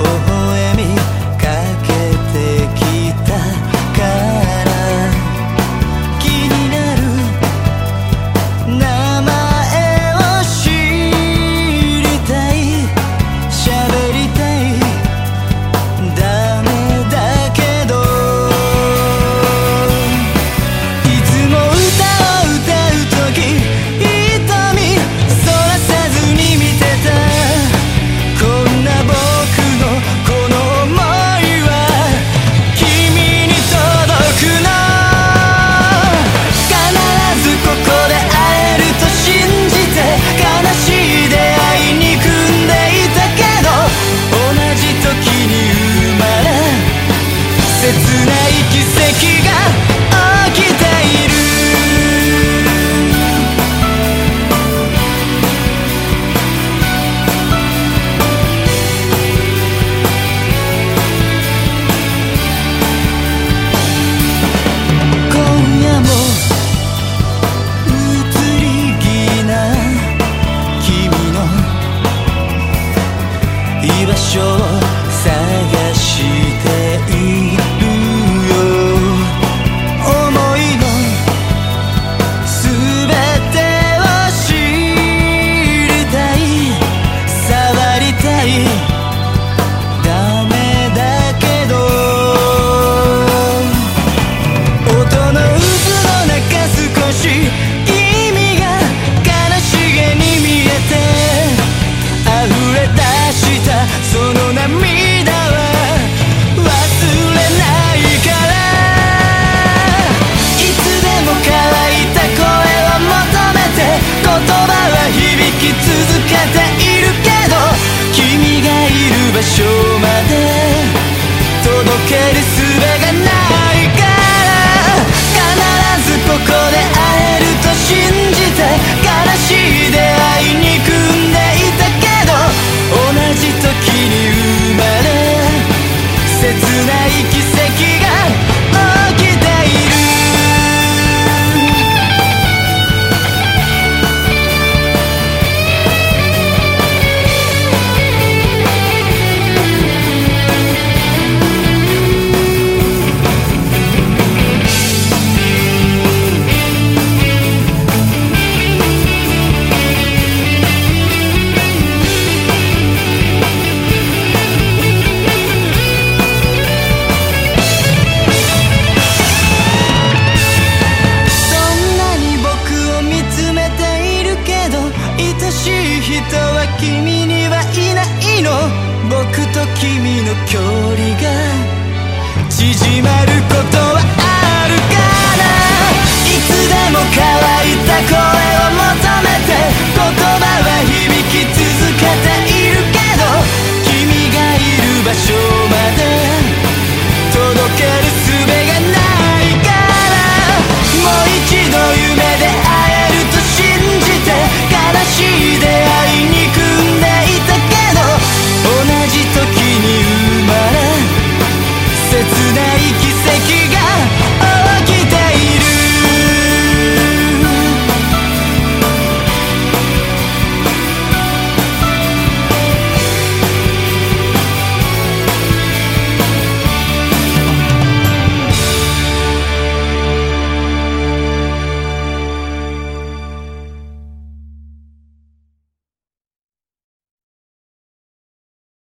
Oh. 場所探して人は君にはいないの。僕と君の距離が縮まる。